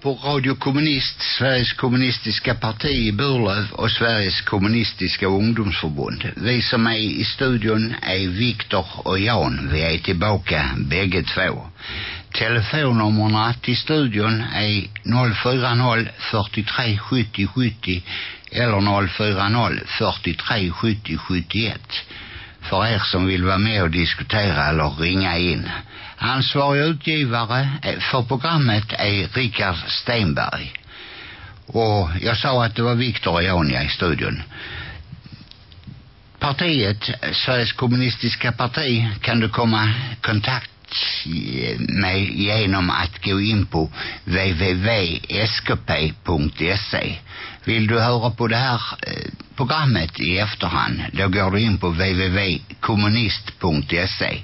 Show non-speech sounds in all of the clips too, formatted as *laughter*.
på Radio Kommunist, Sveriges kommunistiska parti i Burlöv och Sveriges kommunistiska ungdomsförbund. Vi som är i studion är Viktor och Jan. Vi är tillbaka bägge två. Telefonnummerna till studion är 040 43 70 70 eller 040 43 70 71 för er som vill vara med och diskutera eller ringa in. Ansvarig utgivare eh, för programmet är Richard Stenberg. Och jag sa att det var Viktor och i studion. Partiet, Sveriges kommunistiska parti, kan du komma i kontakt med genom att gå in på www.skp.se. Vill du höra på det här eh, programmet i efterhand, då går du in på www.kommunist.se.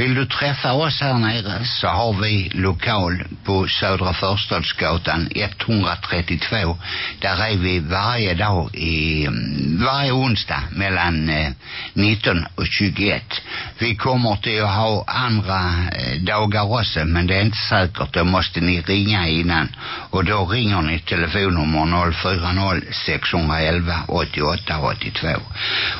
Vill du träffa oss här nere så har vi lokal på Södra Förstadsgatan 132. Där är vi varje dag i, mm, varje onsdag mellan eh, 19 och 21. Vi kommer till att ha andra eh, dagar också men det är inte säkert. Då måste ni ringa innan och då ringer ni telefonnummer 040 611 88 82.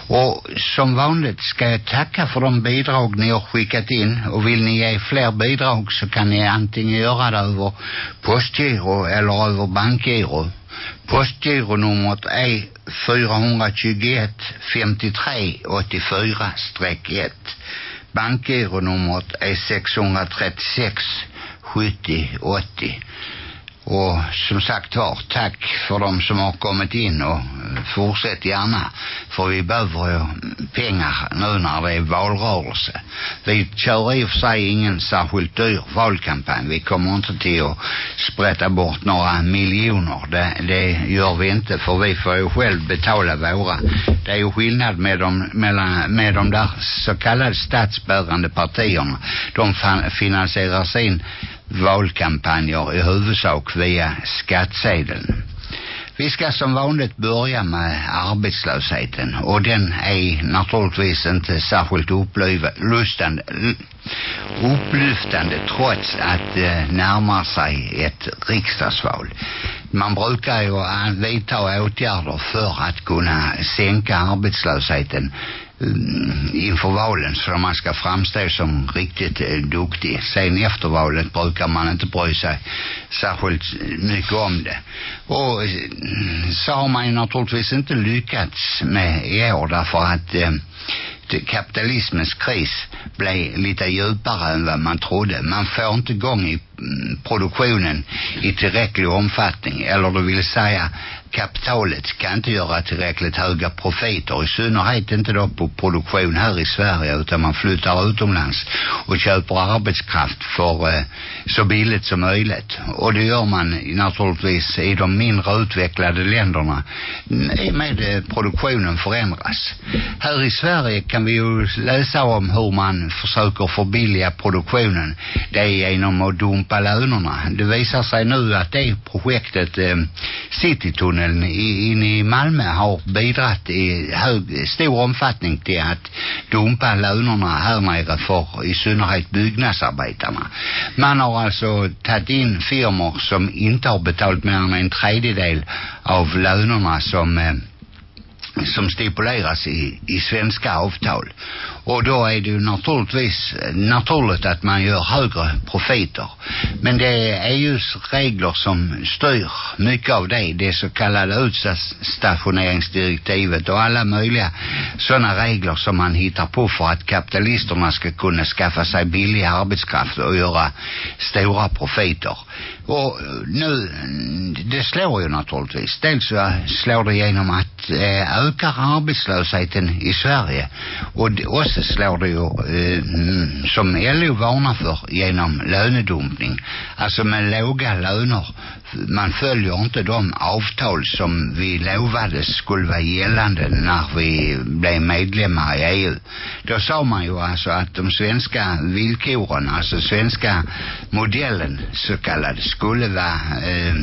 Och som vanligt ska jag tacka för de bidrag ni har skickat in och vill ni ge fler bidrag så kan ni antingen göra det över postgiro eller över bankgiro. Postgironumret är 421 53 84 1. Bankgironumret är 636 70 80. Och som sagt var, tack för de som har kommit in och eh, fortsätt gärna. För vi behöver ju pengar nu när det är valrörelse. Vi kör i och för sig ingen särskilt dyr valkampanj. Vi kommer inte till att sprätta bort några miljoner. Det, det gör vi inte för vi får ju själv betala våra. Det är ju skillnad med de, mellan, med de där så kallade statsbärande partierna. De finansierar sin valkampanjer i huvudsak via skattsedeln. Vi ska som vanligt börja med arbetslösheten och den är naturligtvis inte särskilt upplyftande, upplyftande trots att det närmar sig ett riksdagsval. Man brukar ju vidta åtgärder för att kunna sänka arbetslösheten Mm, inför valen så man ska framstå som riktigt eh, duktig. Sen efter valet brukar man inte bry sig särskilt mycket om det. Och mm, så har man ju naturligtvis inte lyckats med i år därför att eh, kapitalismens kris blev lite djupare än vad man trodde. Man får inte igång i mm, produktionen i tillräcklig omfattning. Eller det vill säga kapitalet kan inte göra tillräckligt höga profiter. I synnerhet inte då på produktion här i Sverige utan man flyttar utomlands och köper arbetskraft för eh, så billigt som möjligt. Och det gör man naturligtvis i de mindre utvecklade länderna med eh, produktionen förändras. Här i Sverige kan vi ju läsa om hur man försöker förbilliga produktionen. Det är genom att dumpa lönerna. Det visar sig nu att det projektet eh, Citytunneln in i Malmö har bidragit i hög, stor omfattning till att dumpa lönerna här nere för i synnerhet byggnadsarbetarna. Man har alltså tagit in firmor som inte har betalt mer än en tredjedel av lönerna som eh, som stipuleras i, i svenska avtal. Och då är det ju naturligtvis naturligt att man gör högre profiter. Men det är ju regler som styr mycket av det. Det så kallade utstationeringsdirektivet och alla möjliga sådana regler som man hittar på för att kapitalisterna ska kunna skaffa sig billig arbetskraft och göra stora profiter. Och nu, det slår ju naturligtvis. Dels så slår det genom att eh, ökar arbetslösheten i Sverige. Och det, också slår det ju eh, som LO varnar för genom lönedumpning. Alltså med låga löner. Man följer inte de avtal som vi lovade skulle vara gällande när vi blev medlemmar i EU. Då sa man ju alltså att de svenska villkoren, alltså svenska modellen så kallad, skulle vara eh,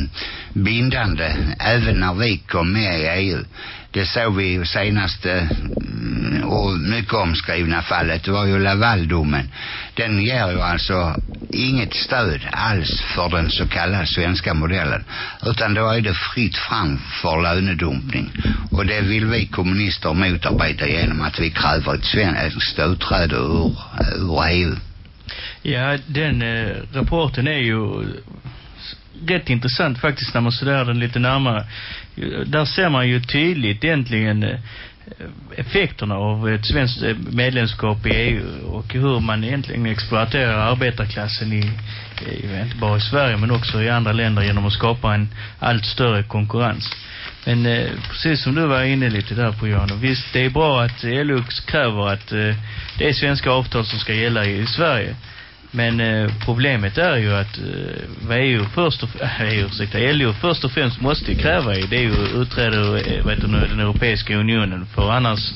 bindande även när vi kom med i EU. Det såg vi ju senaste eh, mm, och mycket omskrivna fallet. Det var ju Lavaldomen. Den ger ju alltså inget stöd alls för den så kallade svenska modellen. Utan då är det fritt fram för lönedumpning. Och det vill vi kommunister motarbeta genom att vi kräver ett svenskt utträde ur, ur EU. Ja, den eh, rapporten är ju rätt intressant faktiskt när man studerar den lite närmare. Där ser man ju tydligt egentligen eh, effekterna av ett svenskt eh, medlemskap i EU och hur man egentligen exploaterar arbetarklassen i, i inte bara i Sverige men också i andra länder genom att skapa en allt större konkurrens. Men eh, precis som du var inne lite där på Jan, och visst det är bra att LO kräver att eh, det är svenska avtal som ska gälla i, i Sverige. Men eh, problemet är ju att eh, vad EU först och, *laughs* äh, ursäkta, LO först och främst måste kräva i, det är ju utträde ur eh, vet du, den Europeiska unionen. För annars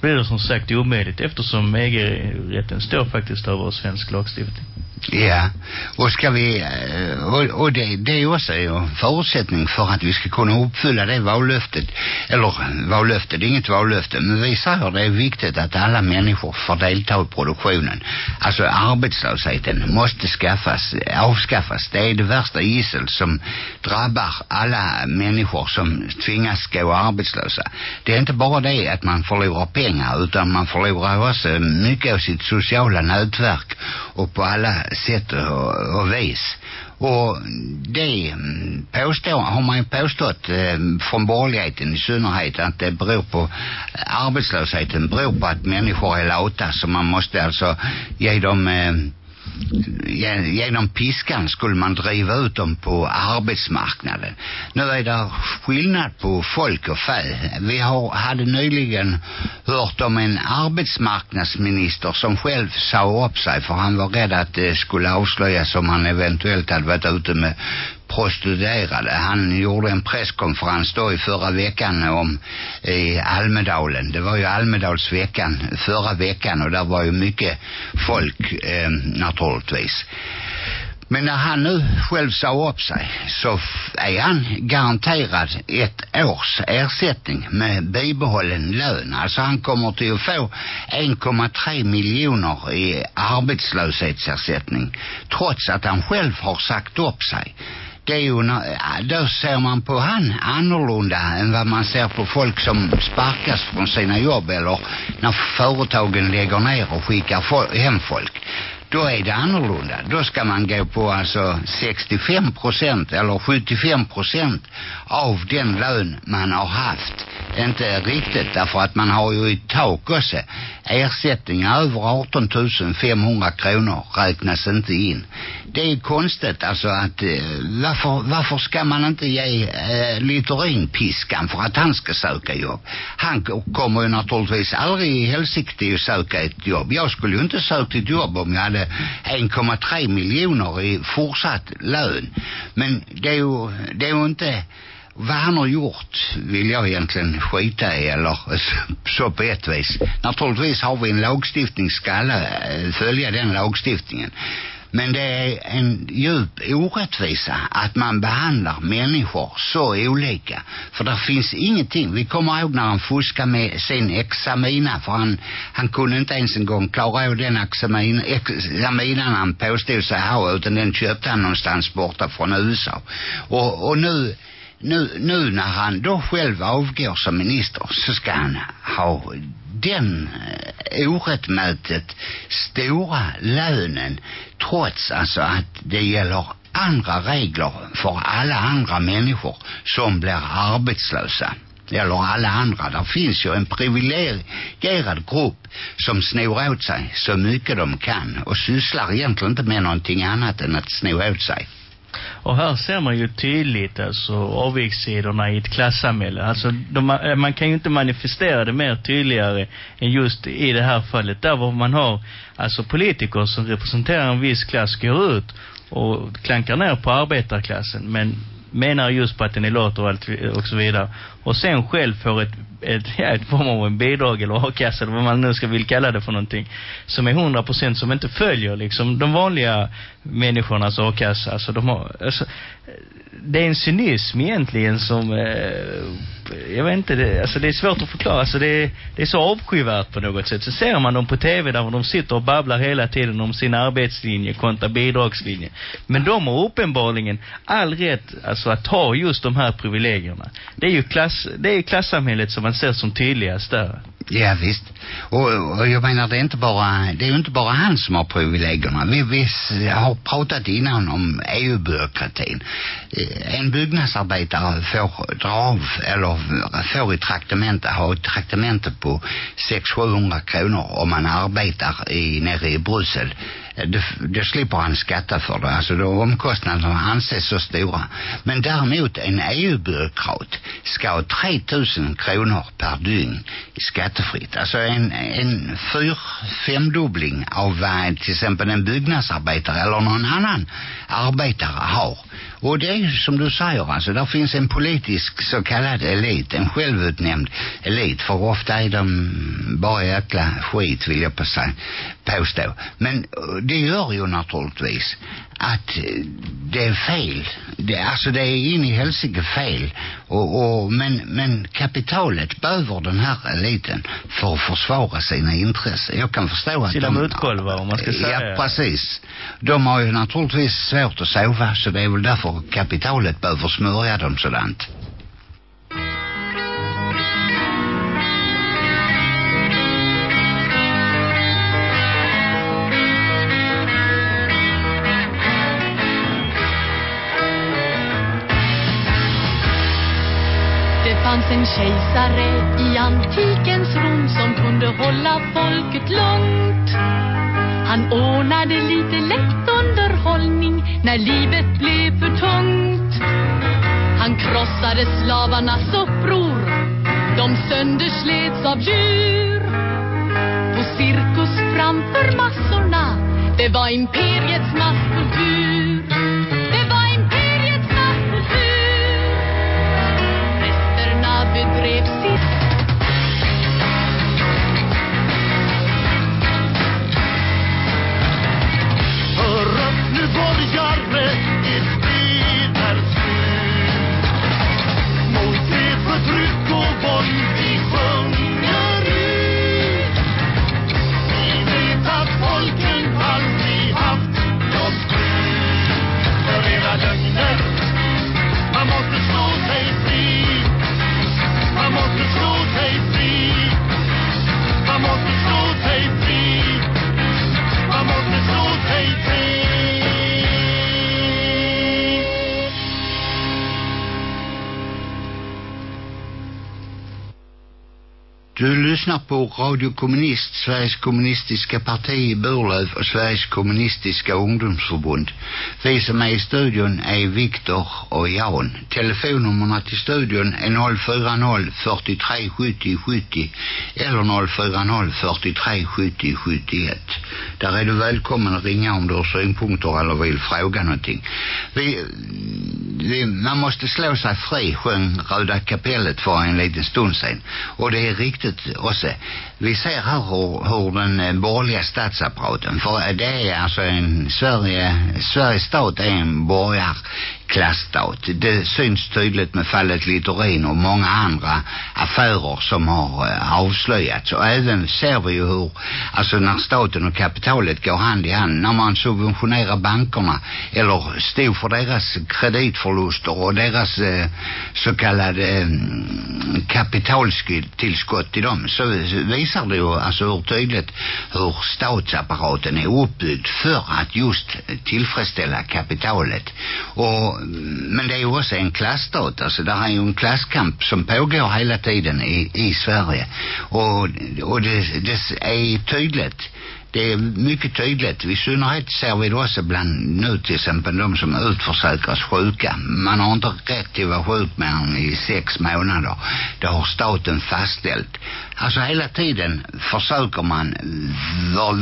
blir det som sagt omöjligt eftersom EG-rätten står faktiskt över svensk lagstiftning. Ja, och ska vi, eh, och, och det, det är också en förutsättning för att vi ska kunna uppfylla det vallöftet, eller vallöftet, det är inget vallöfte, men vi säger det är viktigt att alla människor får delta i produktionen. Alltså arbetslösheten måste skaffas, avskaffas. Det är det värsta gissel som drabbar alla människor som tvingas gå arbetslösa. Det är inte bara det att man förlorar pengar, utan man förlorar också mycket av sitt sociala nätverk och på alla sätt och, och vis. Och det mm, påstår, har man ju påstått eh, från borgerligheten i synnerhet att det beror på arbetslösheten beror på att människor är lata så man måste alltså ge dem eh, genom piskan skulle man driva ut dem på arbetsmarknaden. Nu är det skillnad på folk och fä. Vi har, hade nyligen hört om en arbetsmarknadsminister som själv sa upp sig för han var rädd att det skulle avslöjas om han eventuellt hade varit ute med prostituerade. Han gjorde en presskonferens då i förra veckan om i Almedalen. Det var ju Almedalsveckan förra veckan och där var ju mycket folk eh, naturligtvis. Men när han nu själv sa upp sig så är han garanterad ett års ersättning med bibehållen lön. Alltså han kommer till att få 1,3 miljoner i arbetslöshetsersättning trots att han själv har sagt upp sig det är ju, då ser man på han annorlunda än vad man ser på folk som sparkas från sina jobb eller när företagen lägger ner och skickar hem folk då är det annorlunda. Då ska man gå på alltså 65 procent eller 75 procent av den lön man har haft. Inte riktigt därför att man har ju i tak också. Ersättningar över 18 500 kronor räknas inte in. Det är konstigt alltså att eh, varför, varför ska man inte ge eh, Littorin piskan för att han ska söka jobb? Han kommer ju naturligtvis aldrig i helsike att söka ett jobb. Jag skulle ju inte sökt ett jobb om jag hade 1,3 miljoner i fortsatt lön. Men det är ju, det är ju inte vad han har gjort vill jag egentligen skita i eller *laughs* så på ett vis. Naturligtvis har vi en lagstiftning ska följa den lagstiftningen. Men det är en djup orättvisa att man behandlar människor så olika. För det finns ingenting. Vi kommer ihåg när han fuskade med sin examina. För han, han kunde inte ens en gång klara av den examina, examinan han påstod sig ha. Utan den köpte han någonstans borta från USA. Och, och nu nu, nu när han då själv avgår som minister så ska han ha den eh, orättmätigt stora lönen trots alltså att det gäller andra regler för alla andra människor som blir arbetslösa eller alla andra. Där finns ju en privilegierad grupp som snor åt sig så mycket de kan och sysslar egentligen inte med någonting annat än att sno åt sig. Och här ser man ju tydligt alltså avviksidorna i ett klassamhälle. Alltså de, eh, man kan ju inte manifestera det mer tydligare än just i det här fallet. Där var man har alltså politiker som representerar en viss klass går ut och klankar ner på arbetarklassen. Men menar just på att den är lat och, allt, och så vidare. Och sen själv får ett, ett, ja, ett form av en bidrag eller a-kassa eller vad man nu ska vill kalla det för någonting. Som är 100% som inte följer liksom de vanliga människornas a-kassa. Alltså de har, alltså, det är en cynism egentligen som eh, jag vet inte, det, alltså det är svårt att förklara. Alltså det, är, det är så avskyvärt på något sätt. Så ser man dem på tv där de sitter och babblar hela tiden om sin arbetslinje kontra bidragslinje. Men de har uppenbarligen all rätt alltså att ta just de här privilegierna. Det är ju klass, det är klassamhället som man ser som tydligast där. Ja visst. Och, och jag menar det är inte bara det är ju inte bara han som har privilegierna. Vi, vi har pratat innan om EU-byråkratin. Eh, en byggnadsarbetare får dra av eller får i traktamente har ett traktamente på 600-700 kronor om man arbetar i, nere i Bryssel det, det slipper han skatta för det. Alltså då omkostnaderna anses så stora. Men däremot en EU-byråkrat ska ha 3000 kronor per dygn skattefritt. Alltså en, en fyr, femdubbling av vad till exempel en byggnadsarbetare eller någon annan arbetare har. Och det är ju som du säger, alltså där finns en politisk så kallad elit, en självutnämnd elit, för ofta är de bara jäkla skit vill jag på säga påstå. Men det gör ju naturligtvis att det är fel. Det, alltså det är in i helsike fel. Och, och, men, men kapitalet behöver den här eliten för att försvara sina intressen. Jag kan förstå att Sina de... mutkolvar om man ska säga. Ja, precis. De har ju naturligtvis svårt att sova så det är väl därför kapitalet behöver smörja dem sådant. Fanns en kejsare i antikens Rom som kunde hålla folket lugnt. Han ordnade lite lätt underhållning när livet blev för tungt. Han krossade slavarnas uppror. De sönderslets av djur. På cirkus framför massorna. Det var imperiets masskultur. Lyssnar på Radio Kommunist, Sveriges kommunistiska parti i Burlöv och Sveriges kommunistiska ungdomsförbund. Vi som är i studion är Viktor och Jan. Telefonnummerna till studion är 040 43 70 70 eller 040 43 70 71. Där är du välkommen att ringa om du har synpunkter eller vill fråga någonting. Vi, vi, man måste slå sig fri, sjöng Röda kapellet för en liten stund sedan. Och det är riktigt Och intresse. Vi ser här hur, hur den eh, borgerliga statsapparaten, för det är alltså en Sverige, Sveriges stat är en borgarklasstat. Det syns tydligt med fallet Littorin och många andra affärer som har eh, avslöjats. Och även ser vi ju hur, alltså när staten och kapitalet går hand i hand, när man subventionerar bankerna eller stod för deras kreditförluster och deras eh, så kallade mm, eh, kapitaltillskott till dem så visar det ju alltså hur tydligt hur statsapparaten är uppbyggd för att just tillfredsställa kapitalet. Och, men det är ju också en klassstat, alltså där är ju en klasskamp som pågår hela tiden i, i Sverige. Och, och det, det är tydligt det är mycket tydligt. I synnerhet ser vi det också bland nu till exempel de som utförsäkras sjuka. Man har inte rätt till att vara sjuk mer än i sex månader. Det har staten fastställt. Alltså hela tiden försöker man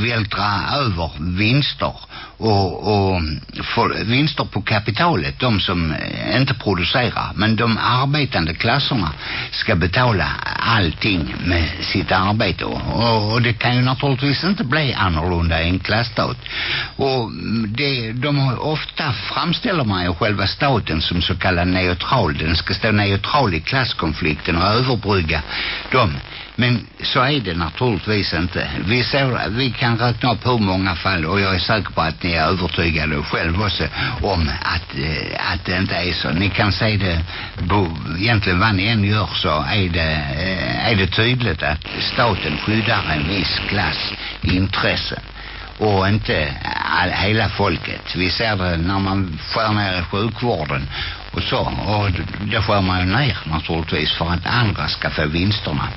vältra över vinster och, och för, vinster på kapitalet, de som inte producerar. Men de arbetande klasserna ska betala allting med sitt arbete. Och, och det kan ju naturligtvis inte bli annorlunda än klassstat. Och det, de har ofta framställer man ju själva staten som så kallad neutral. Den ska stå neutral i klasskonflikten och överbrygga dem. Men så är det naturligtvis inte. Vi, ser, vi kan räkna upp hur många fall och jag är säker på att ni är övertygade själv också om att, eh, att det inte är så. Ni kan se det på, egentligen vad ni än gör så är det, eh, är det tydligt att staten skyddar en viss klass intressen och inte all, hela folket. Vi ser det när man skär ner i sjukvården och så. Och det skär man ju ner naturligtvis för att andra ska få vinsterna.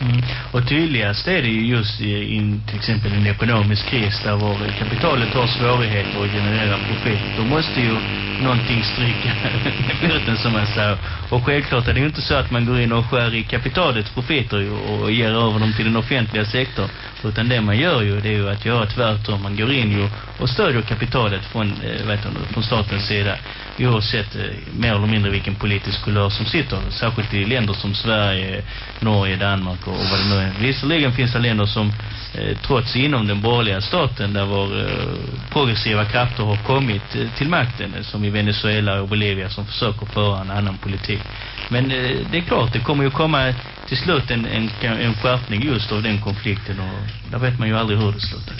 Mm. Och tydligast är det ju just i, i till exempel en ekonomisk kris där vår kapitalet har svårigheter att generera profit. Då måste ju någonting stryka *laughs* flöten som man säger. Och självklart är det ju inte så att man går in och skär i kapitalets profiter och, och ger över dem till den offentliga sektorn. Utan det man gör ju det är ju att göra tvärtom. Man går in ju och stödjer kapitalet från, eh, vet du, från statens sida. Oavsett eh, mer eller mindre vilken politisk kulör som sitter. Särskilt i länder som Sverige, Norge, Danmark och, och vad det nu är. Visserligen finns det länder som eh, trots inom den borgerliga staten där vår eh, progressiva krafter har kommit eh, till makten eh, som i Venezuela och Bolivia som försöker föra en annan politik. Men eh, det är klart, det kommer ju komma till slut en, en, en skärpning just av den konflikten och där vet man ju aldrig hur det slutar.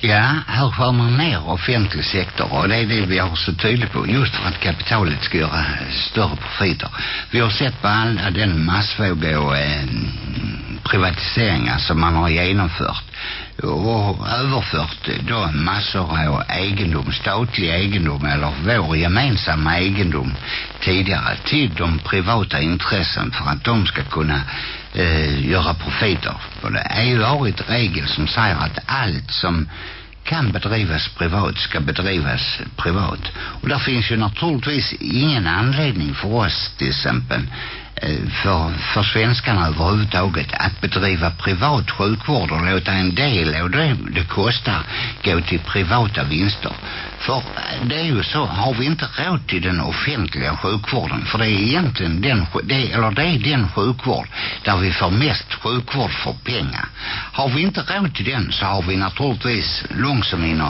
Ja, här skär man ner offentlig sektor och det är det vi har så tydligt på just för att kapitalet ska göra större profiter. Vi har sett på alla den massvåg och eh, privatiseringar som man har genomfört och överfört då massor av egendom, statlig egendom eller vår gemensamma egendom tidigare till de privata intressen för att de ska kunna eh, göra profiter. Och det är ju varit regel som säger att allt som kan bedrivas privat ska bedrivas privat. Och där finns ju naturligtvis ingen anledning för oss till exempel Eh, för, för svenskarna överhuvudtaget att bedriva privat sjukvård och låta en del av det det kostar gå till privata vinster. För eh, det är ju så, har vi inte råd till den offentliga sjukvården, för det är egentligen den, det, eller det är den sjukvård där vi får mest sjukvård för pengar. Har vi inte råd till den så har vi naturligtvis långt som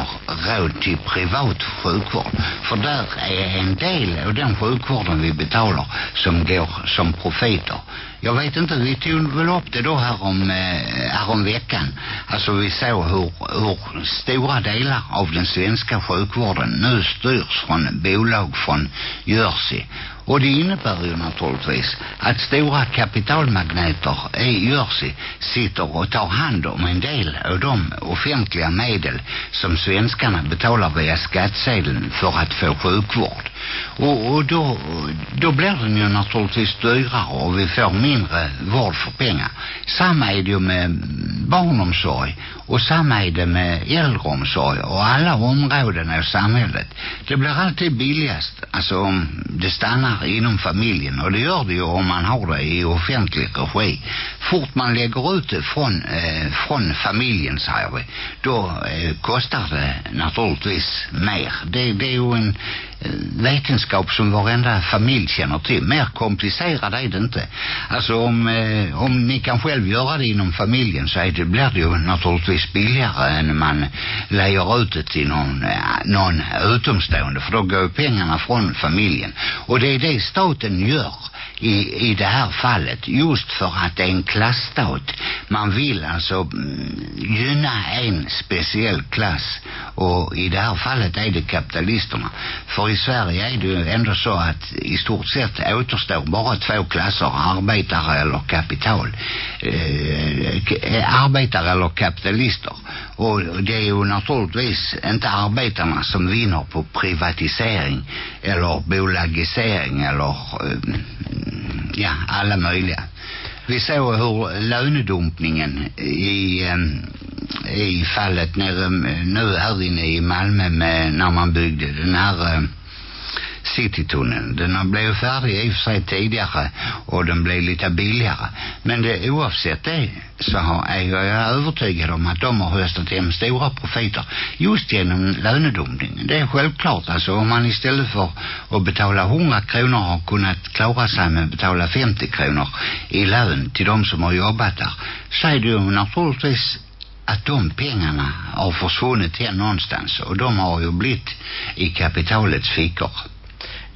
råd till privat sjukvård. För där är en del av den sjukvården vi betalar som går som profiter. Jag vet inte, vi tog väl upp det då här om, eh, här om veckan. Alltså vi såg hur, hur stora delar av den svenska sjukvården nu styrs från bolag från Jersey. Och det innebär ju naturligtvis att stora kapitalmagneter i Jersey sitter och tar hand om en del av de offentliga medel som svenskarna betalar via skattsedeln för att få sjukvård. Och, och då, då blir den ju naturligtvis dyrare och vi får mindre vård för pengar. Samma är det ju med barnomsorg och samma är det med äldreomsorg och alla områden av samhället. Det blir alltid billigast alltså om det stannar inom familjen och det gör det ju om man har det i offentlig regi. Fort man lägger ut det från, eh, från familjen säger vi, då eh, kostar det naturligtvis mer. Det, det är ju en vetenskap som varenda familj känner till. Mer komplicerad är det inte. Alltså om, eh, om ni kan själv göra det inom familjen så är det, blir det ju naturligtvis billigare än man lejer ut det till någon, eh, någon utomstående för då går ju pengarna från familjen. Och det är det staten gör i, i det här fallet just för att det är en klassstat. Man vill alltså mm, gynna en speciell klass och i det här fallet är det kapitalisterna. För i Sverige är det ju ändå så att i stort sett återstår bara två klasser, arbetare eller kapital. Eh, eh, arbetare eller kapitalister. Och det är ju naturligtvis inte arbetarna som vinner på privatisering eller bolagisering eller eh, ja, alla möjliga. Vi såg hur lönedumpningen i, eh, i fallet nere, eh, nu här inne i Malmö med, när man byggde den här Citytunneln. Den har blivit färdig i och för sig tidigare och den blev lite billigare. Men det, oavsett det så har, är jag övertygad om att de har höstat hem stora profiter just genom lönedumpningen. Det är självklart alltså om man istället för att betala 100 kronor har kunnat klara sig med att betala 50 kronor i lön till de som har jobbat där så är det ju naturligtvis att de pengarna har försvunnit här någonstans och de har ju blivit i kapitalets fickor.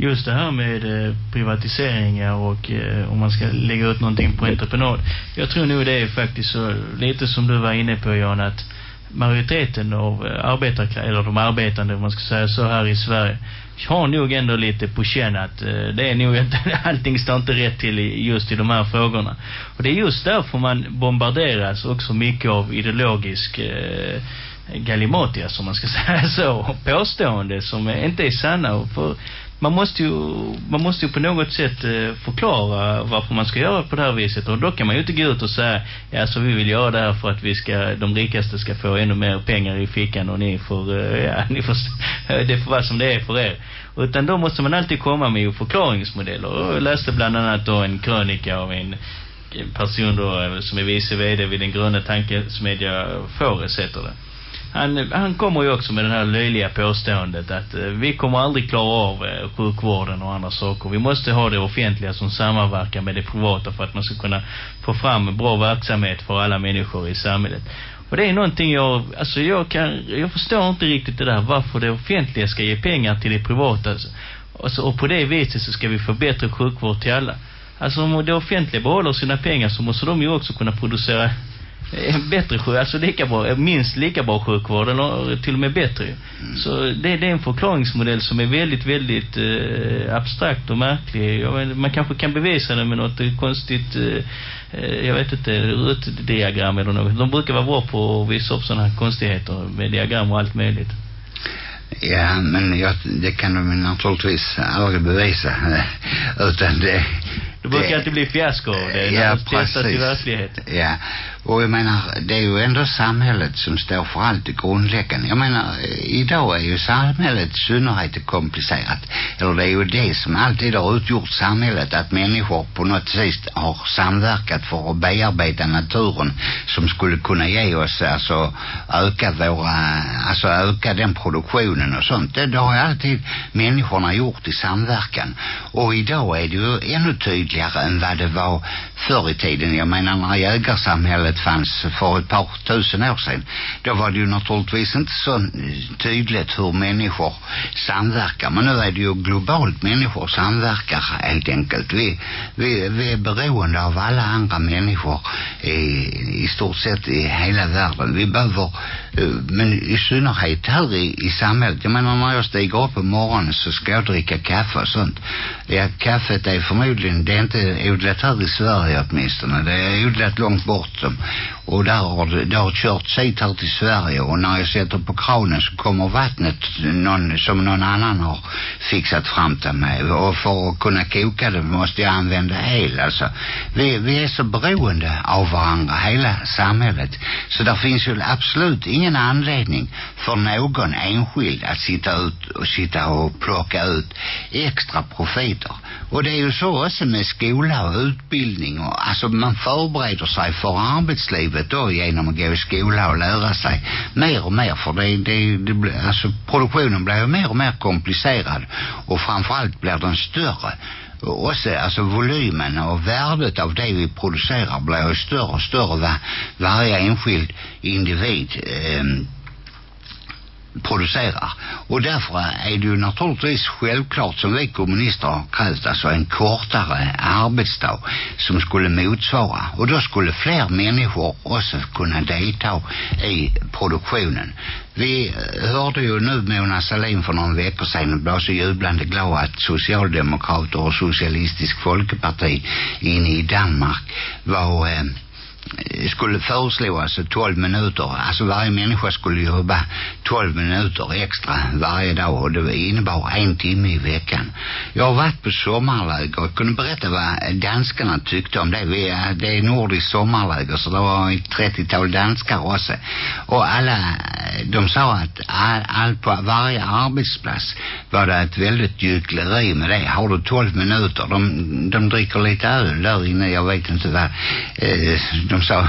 Just det här med eh, privatiseringar och eh, om man ska lägga ut någonting på entreprenad. Jag tror nog det är faktiskt så, lite som du var inne på Jan, att majoriteten av eh, arbetarklass, eller de arbetande om man ska säga så här i Sverige, har nog ändå lite på känn att eh, det är nog inte, *laughs* allting står inte rätt till i, just i de här frågorna. Och det är just därför man bombarderas också mycket av ideologisk eh, galimatia som man ska *laughs* säga så, påstående som inte är sanna. Och för man måste ju, man måste ju på något sätt eh, förklara varför man ska göra på det här viset. Och då kan man ju inte gå ut och säga, ja så vi vill göra det här för att vi ska, de rikaste ska få ännu mer pengar i fickan och ni får, eh, *laughs* ja, ni får, det får vara som det är för er. Utan då måste man alltid komma med förklaringsmodeller. Och jag läste bland annat då en krönika av en person då eh, som är vice vd vid den gröna tankesmedja Fores heter det han, han kommer ju också med det här löjliga påståendet att eh, vi kommer aldrig klara av eh, sjukvården och andra saker. Vi måste ha det offentliga som samverkar med det privata för att man ska kunna få fram bra verksamhet för alla människor i samhället. Och det är någonting jag, alltså jag kan, jag förstår inte riktigt det där varför det offentliga ska ge pengar till det privata. Alltså, alltså, och på det viset så ska vi få bättre sjukvård till alla. Alltså om det offentliga behåller sina pengar så måste de ju också kunna producera bättre sjukvård, alltså lika bra, eh, minst lika bra sjukvård eller till och med bättre. Mm. Så det, det är en förklaringsmodell som är väldigt, väldigt eh, abstrakt och märklig. Jag, man kanske kan bevisa det med något konstigt, eh, jag vet inte, rutdiagram eller något. De brukar vara bra på att visa upp sådana här konstigheter med diagram och allt möjligt. Ja, men jag, det kan de naturligtvis aldrig bevisa. *laughs* Utan det... Det brukar det, alltid bli fiasko. Det är ja, testas i verklighet. Ja, och jag menar, det är ju ändå samhället som står för allt det grundläggande. Jag menar, øh, idag är ju samhället synnerhet komplicerat. Eller det är ju det som alltid har utgjort samhället. Att människor på något vis har samverkat för att bearbeta naturen. Som skulle kunna ge oss, alltså, öka våra, alltså öka den produktionen och sånt. Det, det har ju alltid människorna gjort i samverkan. Och idag är det ju ännu tydligare än vad det var förr i tiden. Jag menar, när jägarsamhället fanns för ett par tusen år sedan då var det ju naturligtvis inte så tydligt hur människor samverkar. Men nu är det ju globalt människor samverkar helt enkelt. Vi, vi, vi är beroende av alla andra människor i, i stort sett i hela världen. Vi behöver Øh, men i synnerhet här i, i samhället jag menar när jag stiger upp på morgonen så ska jag dricka kaffe och sånt ja, kaffet är förmodligen det är inte odlat här i Sverige åtminstone det är odlat långt bort och där har det, det har kört hit här till Sverige och när jag sätter på kranen så kommer vattnet någon, som någon annan har fixat fram till mig. Och för att kunna koka det måste jag använda el alltså vi, vi är så beroende av varandra hela samhället så där finns ju absolut ingen anledning för någon enskild att sitta ut och sitta och plocka ut extra profiter. Och det är ju så också med skola och utbildning och alltså man förbereder sig för arbetslivet då genom att gå i skola och lära sig mer och mer. För det, det, det blir, alltså produktionen blir ju mer och mer komplicerad och framförallt blir den större också alltså volymen och värdet av det vi producerar blir ju större och större var, varje enskild individ øh, eh, producerar. Och därför är det ju naturligtvis självklart som vi kommunister har krävt alltså en kortare arbetsdag som skulle motsvara. Och då skulle fler människor också kunna delta i produktionen. Vi hörde ju nu Mona Sahlin för någon vecka sedan. Blev så jublande glad att socialdemokrater och socialistisk folkeparti inne i Danmark var eh, Eh, skulle föreslå alltså 12 minuter. Alltså varje människa skulle jobba 12 minuter extra varje dag och det innebar en timme i veckan. Jag har varit på sommarläger och kunde berätta vad danskarna tyckte om det. Vi, det är nordiskt sommarläger så det var ett 30-tal danskar också. Och alla de sa att all, all på varje arbetsplats var det ett väldigt gyckleri med det. Har du 12 minuter? De, de dricker lite öl där inne jag vet inte vad. Eh, de de sa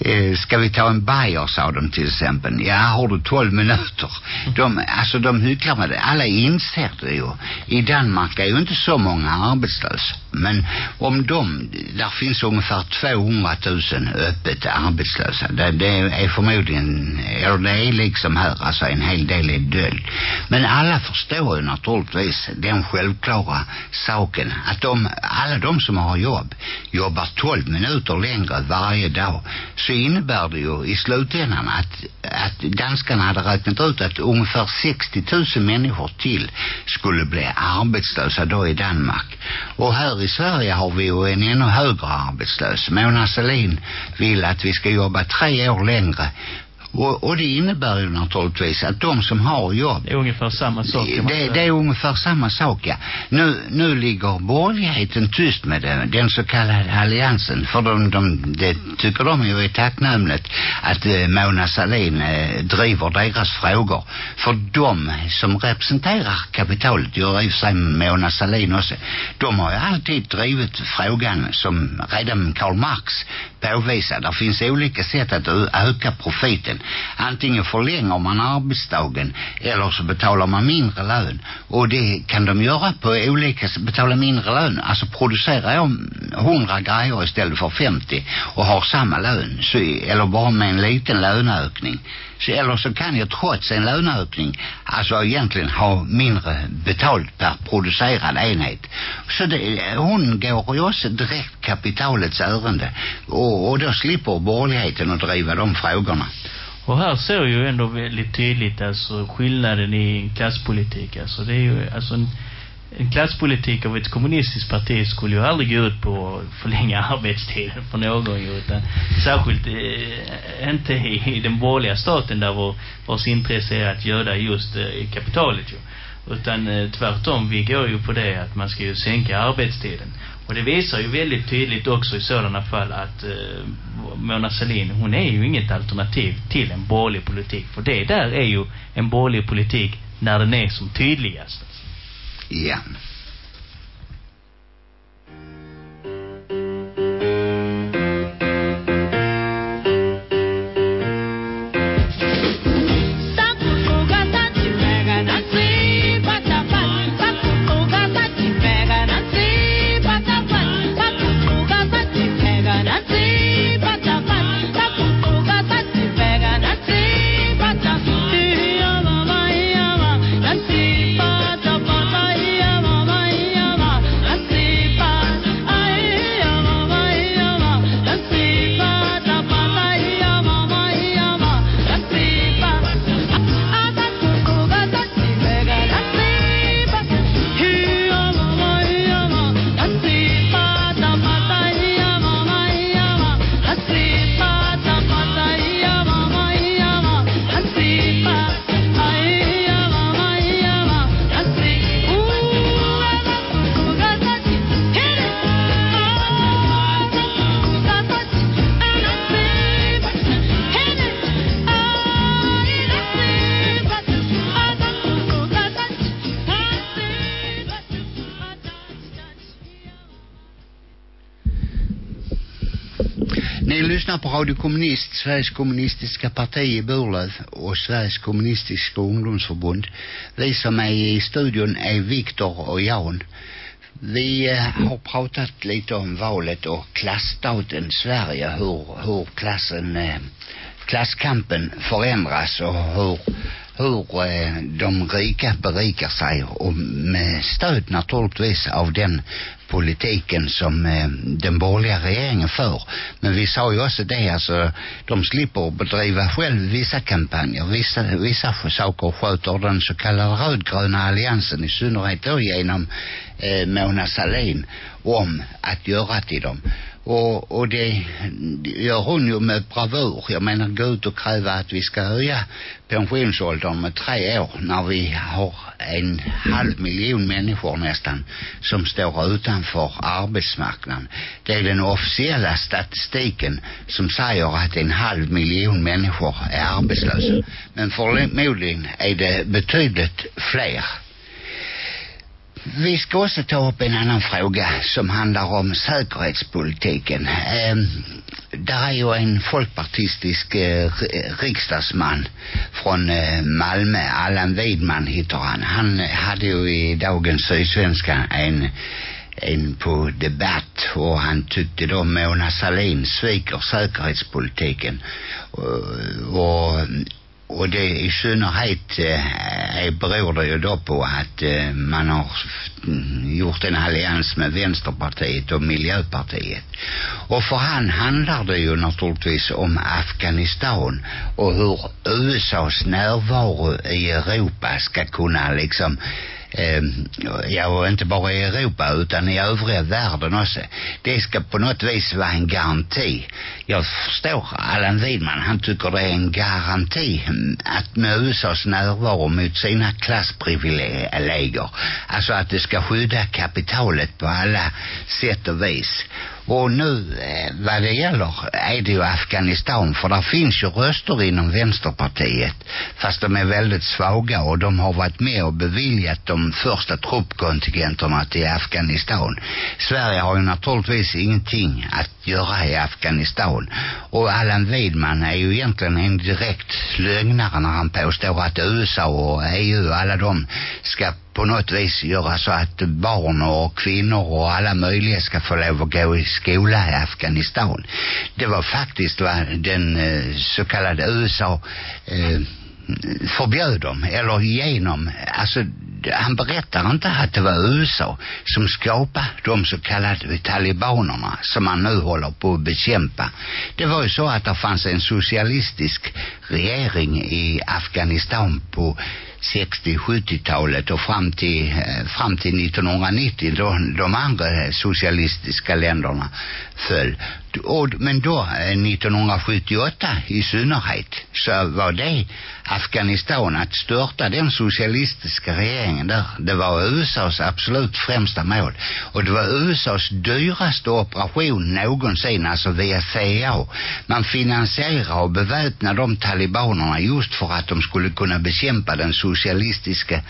eh, ska vi ta en bajer? sa de till exempel. Ja har du 12 minuter? De, alltså de hycklar med det. Alla inser det ju. I Danmark är ju inte så många arbetslösa. Men om de, där finns ungefär 200 000 öppet arbetslösa. Det, det är förmodligen, eller det är liksom här, alltså en hel del är döld. Men alla förstår ju naturligtvis den självklara saken att de, alla de som har jobb jobbar 12 minuter längre varje dag så innebär det ju i slutändan att, att danskarna hade räknat ut att ungefär 60 000 människor till skulle bli arbetslösa då i Danmark. Och här i Sverige har vi ju en ännu högre arbetslös. Mona Selin vill att vi ska jobba tre år längre och, och det innebär ju naturligtvis att de som har jobb Det är ungefär samma sak. det, det är ungefär samma sak ja. Nu, nu ligger borgerligheten tyst med den, den så kallade alliansen för de, de, det tycker de ju är tacknämligt att eh, Mona Sahlin eh, driver deras frågor för de som representerar kapitalet gör i sig Mona Sahlin också de har ju alltid drivit frågan som redan Karl Marx påvisa. Det finns olika sätt att öka profiten. Antingen förlänger man arbetsdagen eller så betalar man mindre lön. Och det kan de göra på olika sätt. Betala mindre lön. Alltså producerar jag 100 grejer istället för 50 och har samma lön. Så, eller bara med en liten löneökning. Så, eller så kan jag trots en löneökning alltså egentligen ha mindre betalt per producerad enhet. Så det, hon går ju också direkt kapitalets ärende. Och, och då slipper borgerligheten att driva de frågorna. Och här ser ju ändå väldigt tydligt alltså skillnaden i en klasspolitik. Alltså det är ju alltså en, en klasspolitik av ett kommunistiskt parti skulle ju aldrig gå ut på att förlänga *laughs* arbetstiden för någon ju, utan särskilt eh, inte i, i den borgerliga staten där vår, vars intresse är att göda just eh, kapitalet ju. Utan eh, tvärtom, vi går ju på det att man ska ju sänka arbetstiden. Och det visar ju väldigt tydligt också i sådana fall att eh, Mona Sahlin, hon är ju inget alternativ till en borgerlig politik. För det där är ju en borgerlig politik när den är som tydligast. Ja. På Radio Kommunist, Sveriges kommunistiska parti i Burlöv och Sveriges kommunistiska ungdomsförbund. Vi som är i studion är eh, Viktor och eh, Jan. Vi har pratat lite om valet och klassstaten Sverige, hur, hur klassen, eh, klasskampen förändras och hur, hur eh, de rika berikar sig och med stöd naturligtvis av den politiken som eh, den borgerliga regeringen för. Men vi sa ju också det, alltså de slipper bedriva själv vissa kampanjer. Vissa, vissa saker sköter den så kallade rödgröna alliansen i synnerhet då genom eh, Mona Sahlin om att göra till dem. Och, och det gör hon ju med bravur. Jag menar gå ut och kräva att vi ska höja pensionsåldern med tre år när vi har en halv miljon människor nästan som står utanför arbetsmarknaden. Det är den officiella statistiken som säger att en halv miljon människor är arbetslösa. Men förmodligen är det betydligt fler. Vi ska också ta upp en annan fråga som handlar om säkerhetspolitiken. Eh, där är ju en folkpartistisk eh, riksdagsman från eh, Malmö, Allan Widman heter han. Han hade ju i dagens Sydsvenska en en på debatt och han tyckte då Mona Sahlin sviker säkerhetspolitiken eh, och, och och det i synnerhet eh, beror det ju då på att eh, man har gjort en allians med Vänsterpartiet och Miljöpartiet. Och för han handlar det ju naturligtvis om Afghanistan och hur USAs närvaro i Europa ska kunna liksom eh, ja, inte bara i Europa utan i övriga världen också. Det ska på något vis vara en garanti. Jag förstår Allan Widman, han tycker det är en garanti att med USAs närvaro mot sina klassprivilegier, alltså att det ska skydda kapitalet på alla sätt och vis. Och nu eh, vad det gäller är det ju Afghanistan för där finns ju röster inom Vänsterpartiet fast de är väldigt svaga och de har varit med och beviljat de första truppkontingenterna till Afghanistan. Sverige har ju naturligtvis ingenting att göra i Afghanistan och Allan Widman är ju egentligen en direkt lögnare när han påstår att USA och EU och alla de ska på något vis göra så att barn och kvinnor och alla möjliga ska få lov att gå i skola i Afghanistan. Det var faktiskt vad den eh, så kallade USA eh, förbjöd dem eller genom alltså han berättar inte att det var USA som skapade de så kallade talibanerna som man nu håller på att bekämpa. Det var ju så att det fanns en socialistisk regering i Afghanistan på 60-70-talet och fram till, eh, fram till 1990 då de andra socialistiska länderna föll. Och, men då, eh, 1978 i synnerhet, så var det Afghanistan att störta den socialistiska regeringen där. Det var USAs absolut främsta mål. Och det var USAs dyraste operation någonsin, alltså via CIA. Man finansierade och beväpnade de talibanerna just för att de skulle kunna bekämpa den socialistiska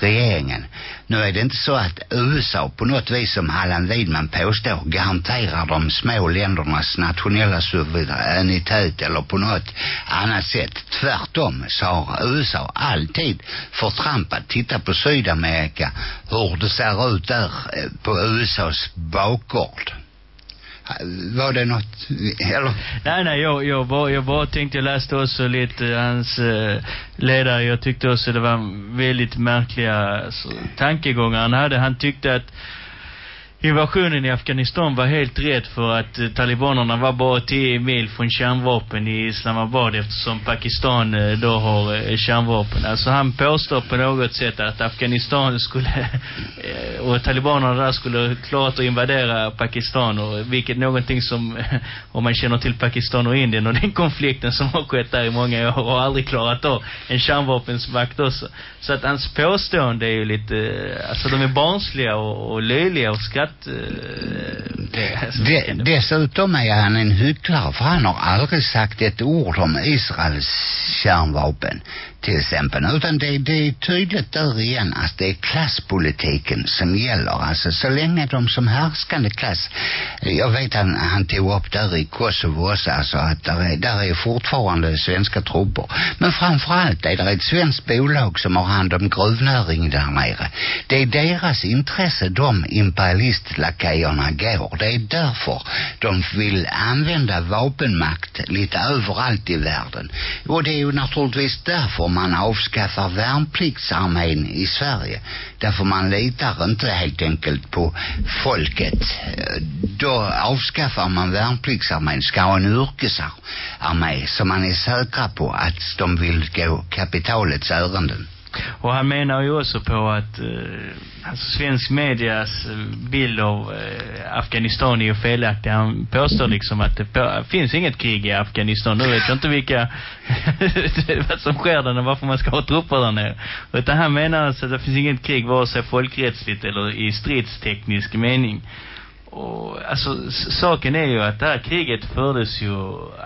regeringen. Nu är det inte så att USA på något vis som Allan Widman påstår garanterar de små ländernas nationella suveränitet eller på något annat sätt. Tvärtom så har USA alltid förtrampat. Titta på Sydamerika hur det ser ut där eh, på USAs bakgård Äh, var det något eller? Nej, nej, jag, jag, bara, jag bara tänkte, jag läste också lite hans eh, ledare, jag tyckte också det var väldigt märkliga tankegångar han hade. Han tyckte att Invasionen i Afghanistan var helt rätt för att eh, talibanerna var bara 10 mil från kärnvapen i Islamabad eftersom Pakistan eh, då har eh, kärnvapen. Alltså han påstår på något sätt att Afghanistan *laughs* skulle och talibanerna där skulle klart att invadera Pakistan och vilket någonting som *laughs* om man känner till Pakistan och Indien och den *laughs* konflikten som har skett där i många år och aldrig klarat av en kärnvapensmakt också. Så att hans påstående är ju lite alltså de är barnsliga och, och löjliga och skratt att... Uh, det, dessutom är han en hycklare för han har aldrig sagt ett ord om Israels kärnvapen till exempel. Utan det, det är tydligt där igen att det är klasspolitiken som gäller. Alltså så länge de som härskande klass, jag vet han, han tog upp där i Kosovo också, alltså att där är, där är fortfarande svenska trupper. Men framförallt är det ett svenskt bolag som har hand om gruvnäringen där nere. Det är deras intresse de imperialistlakajerna går. Det är därför de vill använda vapenmakt lite överallt i världen. Och det är ju naturligtvis därför man avskaffar värnpliktsarmén i Sverige. Därför man litar inte helt enkelt på folket. Då avskaffar man värnpliktsarmén, ska ha en yrkesarmé så man är säkra på att de vill gå kapitalets ärenden. Och han menar ju också på att eh, alltså svensk medias eh, bild av eh, Afghanistan är ju felaktig. Han påstår liksom att det på, finns inget krig i Afghanistan. Nu vet jag inte vilka *laughs* vad som sker där och varför man ska ha trupper där nere. Utan han menar alltså att det finns inget krig vare sig folkrättsligt eller i stridsteknisk mening. Och alltså saken är ju att det här kriget fördes ju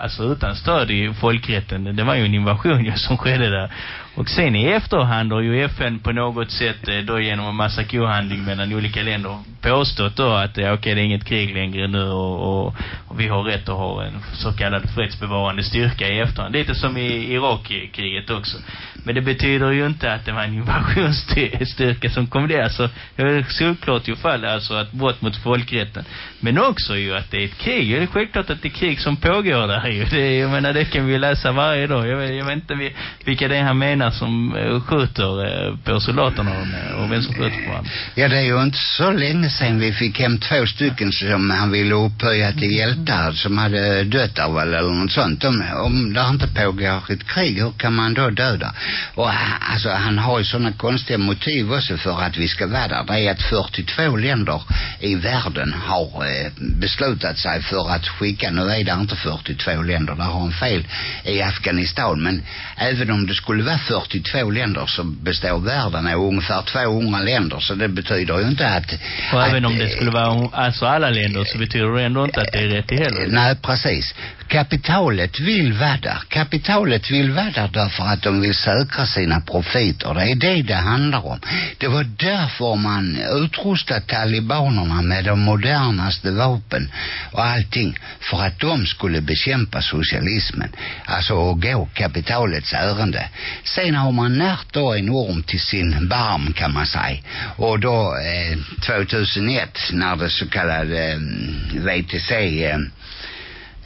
alltså utan stöd i folkrätten. Det var ju en invasion ju som skedde där. Och sen i efterhand har ju FN på något sätt eh, då genom en massa kohandling mellan olika länder påstått då att okej okej det är inget krig längre nu och, och, och vi har rätt att ha en så kallad fredsbevarande styrka i efterhand. Lite som i Irakkriget också. Men det betyder ju inte att det var en *laughs* invasionsstyrka som kom där. Så det är såklart ju fall alltså att brott mot folkrätten. Men också ju att det är ett krig. Det är självklart att det är krig som pågår där ju. Det, jag menar det kan vi läsa varje dag. Jag vet, jag vet inte vilka det är han menar som eh, skjuter eh, på soldaterna och, eh, och vem som skjuter på honom. Ja det är ju inte så länge sedan vi fick hem två stycken som han ville upphöja till hjältar som hade dött av eller något sånt. Om, om det inte pågår ett krig, hur kan man då döda? Och alltså han har ju sådana konstiga motiv också för att vi ska vara där. Det är att 42 länder i världen har eh, beslutat sig för att skicka, nu är det inte 42 länder, där har en fel i Afghanistan. Men även om det skulle vara 42 länder så består världen av ungefär 200 länder. Så det betyder ju inte att... Och att, även om det skulle vara alltså alla länder så betyder det ändå inte att det är rätt heller. Nej, precis. Kapitalet vill vara där. Kapitalet vill vara där därför att de vill säkra sina profiter. Det är det det handlar om. Det var därför man utrustade talibanerna med de modernaste vapen och allting. För att de skulle bekämpa socialismen. Alltså och gå kapitalets ärende. Sen har man närt då enormt till sin barm kan man säga. Och då eh, 2001 när det så kallade mm, eh, VTC eh,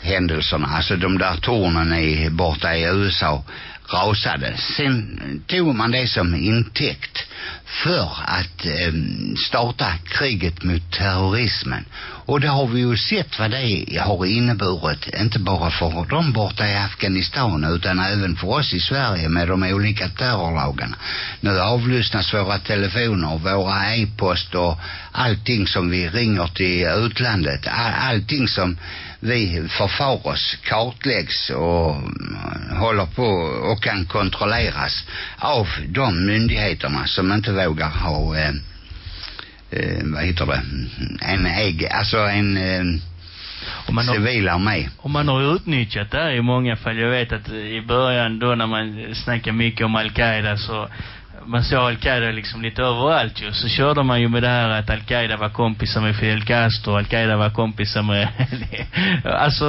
händelserna, alltså de där tornen i, borta i USA rasade. Sen tog man det som intäkt för att eh, starta kriget mot terrorismen. Och det har vi ju sett vad det har inneburit, inte bara för dem borta i Afghanistan utan även för oss i Sverige med de olika terrorlagarna. Nu avlyssnas våra telefoner, våra e-post och allting som vi ringer till utlandet. All, allting som vi förfar oss kartläggs och håller på och kan kontrolleras av de myndigheterna som inte vågar ha eh, eh, vad heter det en egen, alltså en eh, Och man har- civil armé. Och man har utnyttjat det här i många fall. Jag vet att i början då när man snackar mycket om Al-Qaida så man såg Al-Qaida liksom lite överallt ju. Så körde man ju med det här att Al-Qaida var kompisar med Fidel Castro, Al-Qaida var kompisar med *laughs* alltså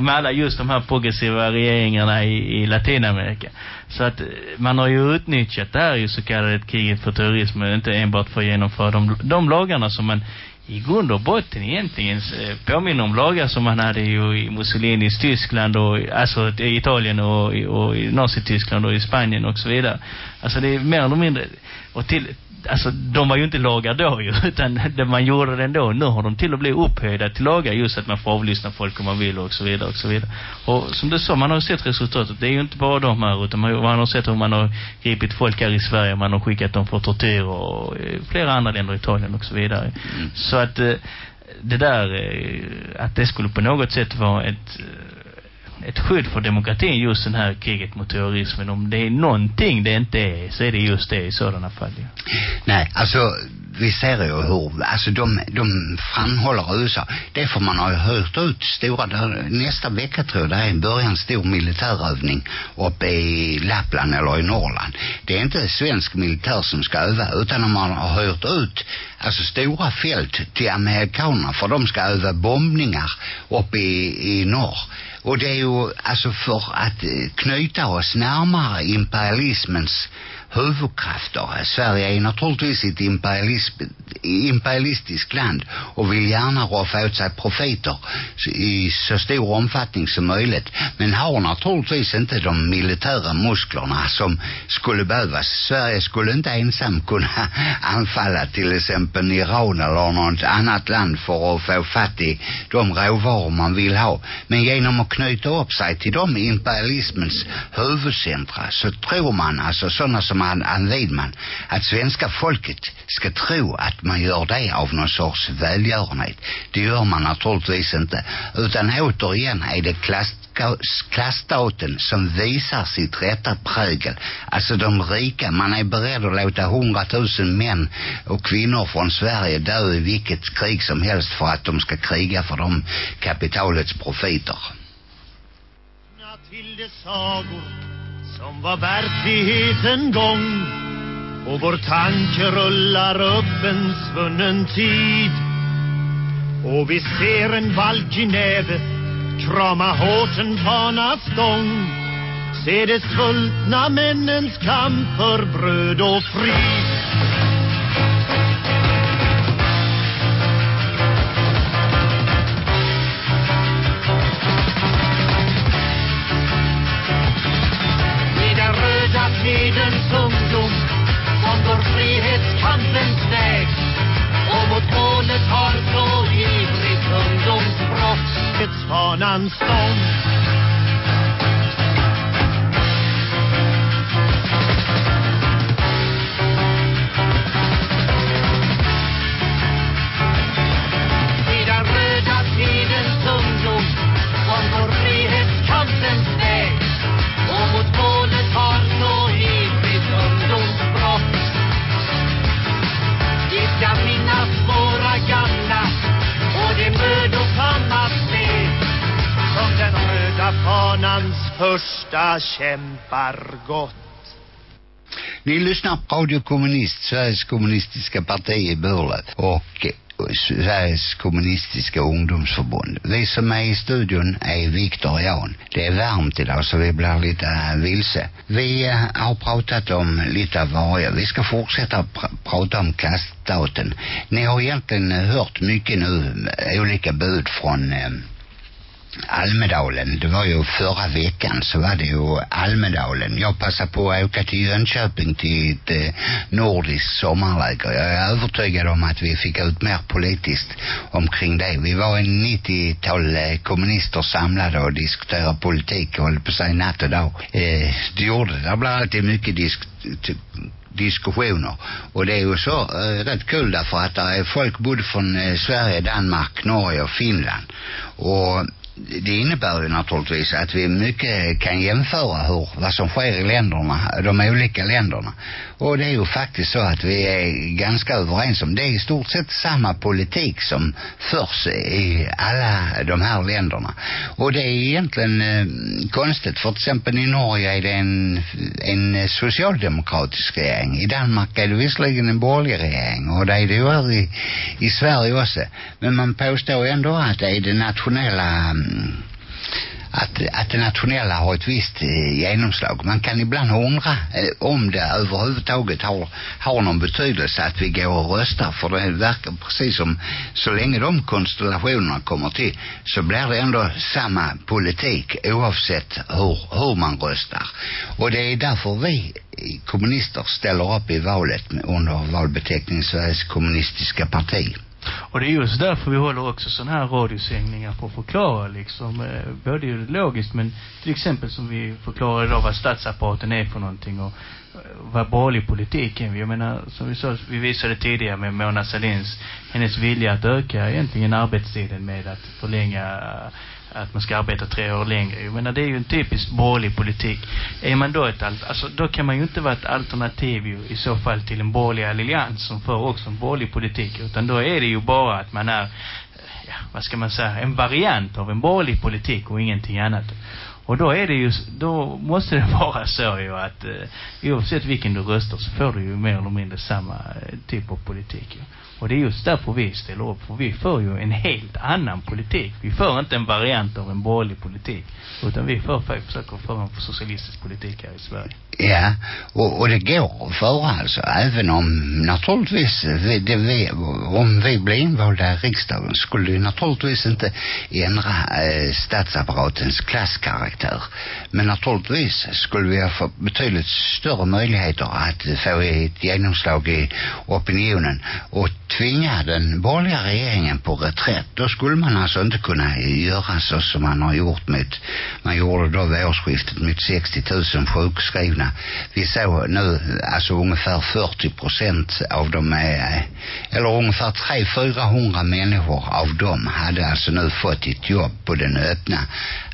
med alla just de här progressiva regeringarna i, i Latinamerika. Så att eh, man har ju utnyttjat det här ju så kallade kriget för terrorism, inte enbart för att genomföra de, de lagarna som man i grund och botten egentligen eh, påminner om lagar som man hade ju i Mussolinis Tyskland och alltså i Italien och, i- och i Nazityskland och i Spanien och så vidare. Alltså det är mer eller mindre och till alltså de var ju inte lagar då ju *laughs* utan det man gjorde det ändå. Nu har de till att bli upphöjda till lagar just att man får avlyssna folk om man vill och så vidare och så vidare. Och som du sa, man har ju sett resultatet. Det är ju inte bara de här utan man, man har sett hur man har gripit folk här i Sverige. Man har skickat dem för tortyr och flera andra länder, Italien och så vidare. Så att eh, det där eh, att det skulle på något sätt vara ett eh, ett skydd för demokratin just den här kriget mot terrorismen. Om det är någonting det inte är så är det just det i sådana fall. Ja. Nej, alltså vi ser ju hur, alltså de, de framhåller USA. Det är för man har ju hört ut stora, där, nästa vecka tror jag det är en början stor militärövning uppe i Lappland eller i Norrland. Det är inte svensk militär som ska öva utan man har hört ut alltså stora fält till amerikanerna för de ska öva bombningar uppe i, i norr. Och det är ju alltså för att eh, knyta oss närmare imperialismens huvudkrafter. Sverige är naturligtvis ett imperialism, imperialistiskt land och vill gärna roffa åt sig profiter i så stor omfattning som möjligt. Men har naturligtvis inte de militära musklerna som skulle behövas. Sverige skulle inte ensam kunna *laughs* anfalla till exempel Iran eller något annat land för att få fatt i de råvaror man vill ha. Men genom att knyta upp sig till de imperialismens huvudcentra så tror man, alltså sådana som Ann Ann Widman, att svenska folket ska tro att man gör det av någon sorts välgörenhet. Det gör man naturligtvis inte. Utan återigen är det klass klassstaten som visar sitt rätta prägel. Alltså de rika, man är beredd att låta hundratusen män och kvinnor från Sverige dö i vilket krig som helst för att de ska kriga för de kapitalets profiter. Till det sagor som var verklighet en gång. Och vår tanke rullar upp en svunnen tid. Och vi ser en valkig näve krama hårt en fanastång Se de svultna männens kamp för bröd och frid fredens ungdom som går frihetskampens väg och mot målet har så ivrigt ungdomsbrott fanans stånd fanans första kämpar gott. Ni lyssnar på Radio Kommunist, Sveriges kommunistiska parti i Burlöv och eh, Sveriges kommunistiska ungdomsförbund. Vi som är i studion är Viktor och Jan. Det är varmt idag så vi blir lite äh, vilse. Vi äh, har pratat om lite av varje. Vi ska fortsätta pr prata om klassstaten. Ni har egentligen hört mycket nu, olika bud från äh, Almedalen. Det var ju förra veckan så var det ju Almedalen. Jag passade på att åka till Jönköping till ett eh, nordiskt sommarläger. Jag är övertygad om att vi fick ut mer politiskt omkring det. Vi var en 90-tal eh, kommunister samlade och diskuterade politik och höll på sig natt och dag. Eh, det gjorde det. Det blir alltid mycket disk diskussioner. Och det är ju så eh, rätt kul därför att det är folk både från eh, Sverige, Danmark, Norge och Finland. Och det innebär ju naturligtvis att vi mycket kan jämföra hur, vad som sker i länderna, de olika länderna. Och det är ju faktiskt så att vi är ganska överens om det är i stort sett samma politik som förs i alla de här länderna. Och det är egentligen eh, konstigt för till exempel i Norge är det en, en socialdemokratisk regering. I Danmark är det visserligen en borgerlig regering och det är det ju här i, i Sverige också. Men man påstår ändå att det är det nationella mm, att, att det nationella har ett visst eh, genomslag. Man kan ibland undra eh, om det överhuvudtaget har, har någon betydelse att vi går och röstar. För det verkar precis som så länge de konstellationerna kommer till så blir det ändå samma politik oavsett hur, hur man röstar. Och det är därför vi kommunister ställer upp i valet under valbeteckningen Sveriges kommunistiska parti. Och det är just därför vi håller också sådana här radiosändningar för att förklara liksom, eh, både ideologiskt men till exempel som vi förklarar idag vad statsapparaten är för någonting och eh, vad borgerlig politik är. Jag menar, som vi sa, vi visade tidigare med Mona Salins, hennes vilja att öka egentligen arbetstiden med att förlänga att man ska arbeta tre år längre. Jag menar, det är ju en typisk borgerlig politik. Är man då ett, alltså då kan man ju inte vara ett alternativ ju, i så fall till en borgerlig allians som för också en borgerlig politik. Utan då är det ju bara att man är, ja, vad ska man säga, en variant av en borgerlig politik och ingenting annat. Och då är det ju, då måste det *laughs* vara så ju att eh, oavsett vilken du röstar så får du ju mer eller mindre samma eh, typ av politik ju. Och det är just därför vi ställer upp. För vi för ju en helt annan politik. Vi för inte en variant av en borgerlig politik. Utan vi för, försöker föra en socialistisk politik här i Sverige. Ja, och, och det går att föra alltså. Även om naturligtvis, vi, det, vi, om vi blir invalda i riksdagen skulle det naturligtvis inte ändra eh, statsapparatens klasskaraktär. Men naturligtvis skulle vi ha fått betydligt större möjligheter att få ett genomslag i opinionen och tvinga den borgerliga regeringen på reträtt. Då skulle man alltså inte kunna göra så som man har gjort med, man gjorde då vid årsskiftet med 60 000 sjukskrivna. Vi såg nu alltså ungefär 40 procent av dem är, eller ungefär 300-400 människor av dem hade alltså nu fått ett jobb på den öppna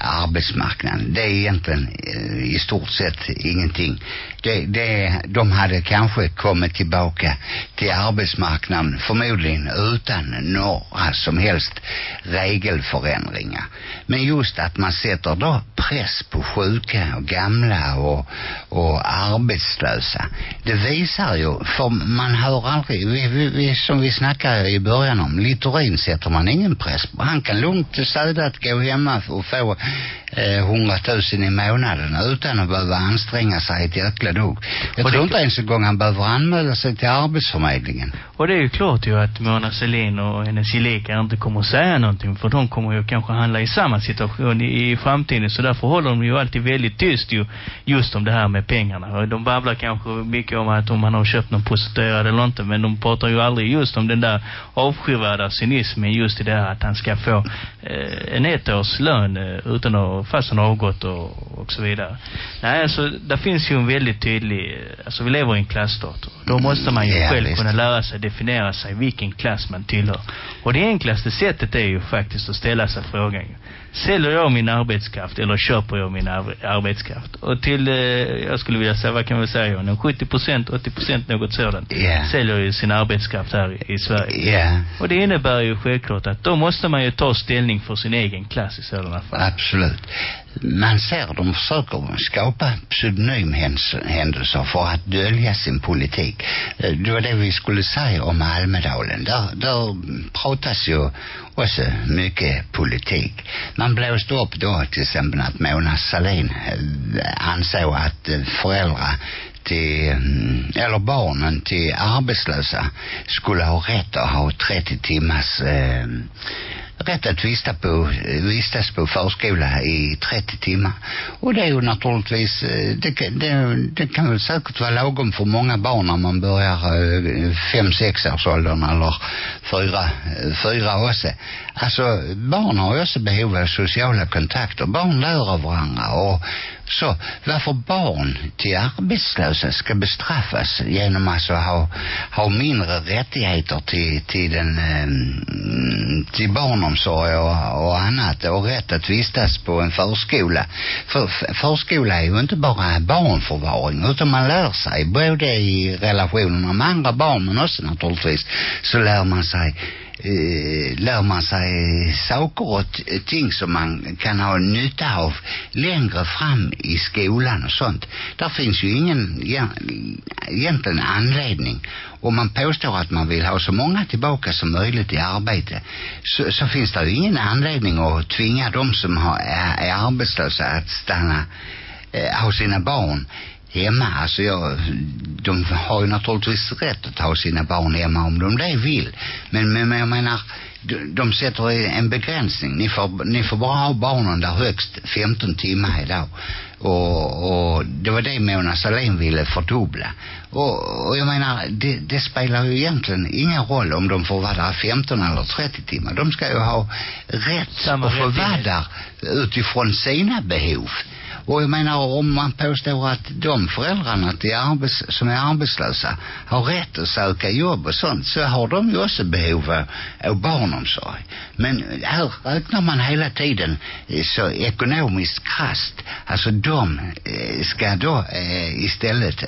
arbetsmarknaden. Det är egentligen eh, i stort sett ingenting. Det, det, de hade kanske kommit tillbaka till arbetsmarknaden förmodligen utan några som helst regelförändringar. Men just att man sätter då press på sjuka och gamla och, och arbetslösa. Det visar ju, för man hör aldrig, vi, vi, vi, som vi snackade i början om, Littorin sätter man ingen press på. Han kan lugnt säga att gå hemma och få 100 000 i månaden utan att behöva anstränga sig ett jäkla dugg. Jag Och tror inte ens en gång han behöver anmäla sig till Arbetsförmedlingen. Och det är ju klart ju att Mona Sahlin och hennes gelikar inte kommer att säga någonting för de kommer ju kanske handla i samma situation i, i framtiden så därför håller de ju alltid väldigt tyst ju just om det här med pengarna. Och de babblar kanske mycket om att om man har köpt någon prostituerad eller inte men de pratar ju aldrig just om den där avskyvärda cynismen just i det här att han ska få eh, en ett års lön eh, utan att fast har avgått och, och så vidare. Nej alltså där finns ju en väldigt tydlig alltså vi lever i en klassstat då måste man ju Ja, själv visst. kunna lära sig definiera sig vilken klass man tillhör. Och det enklaste sättet är ju faktiskt att ställa sig frågan. Säljer jag min arbetskraft eller köper jag min ar- arbetskraft? Och till, eh, jag skulle vilja säga, vad kan vi säga John? 70 procent, 80 procent något sådant. Ja. Säljer ju sin arbetskraft här i, i Sverige. Ja, Och det innebär ju självklart att då måste man ju ta ställning för sin egen klass i sådana fall. absolut. Man ser de försöker skapa pseudonymhändelser för att dölja sin politik. Eh, det var det vi skulle säga om Almedalen. Där, där pratas ju också mycket politik. Man blåste upp då till exempel att Mona Sahlin eh, ansåg att föräldrar till, mm, eller barnen till arbetslösa skulle ha rätt att ha 30 timmars eh, rätt att vistas på, øh, vistas på förskola i 30 timmar. Och det är ju naturligtvis, øh, det, kan- det, det kan väl säkert vara lagom för många barn när man börjar eh, øh, fem, sex års åldern eller fyra, fyra också. Alltså barn har ju också behov av sociala kontakter. Barn lär av varandra och så varför barn till arbetslösa ska bestraffas genom alltså ha, ha mindre rättigheter till, till den ehm, till barnomsorg och, och annat och rätt att vistas på en förskola. För förskola är ju inte bara barnförvaring utan man lär sig både i relationerna med andra barn men också naturligtvis så lär man sig eh, lär man sig saker och ting som man kan ha nytta av längre fram i skolan och sånt. Där finns ju ingen egent- egentligen anledning om man påstår att man vill ha så många tillbaka som möjligt i arbete så, så finns det ju ingen anledning att tvinga de som har, är, är arbetslösa att stanna eh, ha sina barn hemma. Alltså jag, de har ju naturligtvis rätt att ha sina barn hemma om de det vill. Men, men, men jag menar, de, de sätter en begränsning. Ni får, ni får bara ha barnen där högst 15 timmar idag. Och, och det var det Mona Sahlin ville fördubbla. Och, och jag menar, det, det spelar ju egentligen ingen roll om de får vara där 15 eller 30 timmar. De ska ju ha rätt Samma att få vara där utifrån sina behov. Och jag menar om man påstår att de föräldrarna till arbets, som är arbetslösa har rätt att söka jobb och sånt så har de ju också behov av, av barnomsorg. Men här räknar man hela tiden eh, så ekonomiskt krasst. Alltså de eh, ska då eh, istället,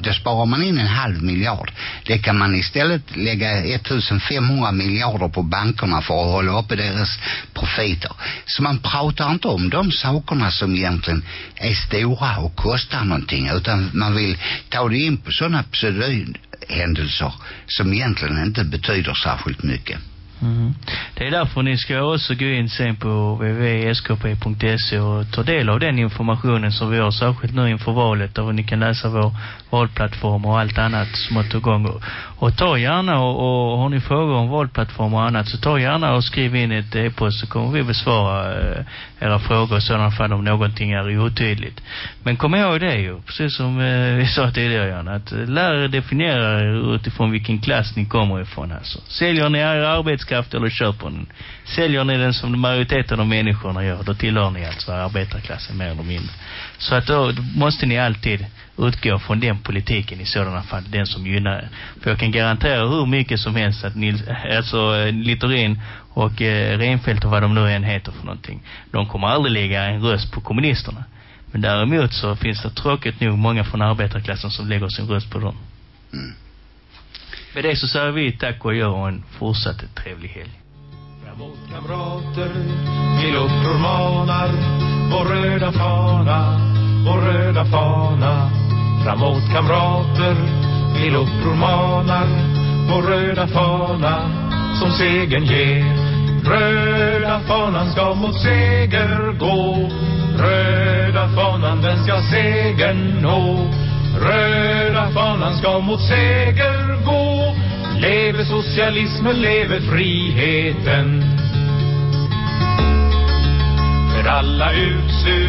då sparar man in en halv miljard. Det kan man istället lägga 1500 miljarder på bankerna för att hålla uppe deras profiter. Så man pratar inte om de sakerna som egentligen är stora och kostar någonting utan man vill ta det in på sådana pseudohändelser som egentligen inte betyder särskilt mycket. Mm. Det är därför ni ska också gå in sen på www.skp.se och ta del av den informationen som vi har särskilt nu inför valet där ni kan läsa vår valplattform och allt annat som har tagit igång. Och, ta gärna och, och har ni frågor om valplattform och annat så ta gärna och skriv in ett e-post så kommer vi besvara eh, era frågor i sådana fall om någonting är otydligt. Men kom ihåg det ju, precis som eh, vi sa tidigare Jan, att lärare lär er definiera er utifrån vilken klass ni kommer ifrån alltså. Säljer ni er arbetskraft eller köper den? Säljer ni den som majoriteten av människorna gör, då tillhör ni alltså arbetarklassen mer eller mindre. Så att då måste ni alltid utgå från den politiken i sådana fall, den som gynnar er. För jag kan garantera hur mycket som helst att Nils, alltså Littorin och eh, Renfeldt och vad de nu än heter för någonting. De kommer aldrig lägga en röst på kommunisterna. Men däremot så finns det tråkigt nog många från arbetarklassen som lägger sin röst på dem. Mm. Med det så säger vi tack och gör och en fortsatt trevlig helg. Framåt kamrater, till uppror manar vår röda fana, vår röda fana. Framåt kamrater, till uppror manar vår röda fana som segern ger. Röda fanan ska mot seger gå, röda fanan den ska segern nå. Röda fanan ska mot seger gå, leve socialismen, leve friheten. För alla utsugna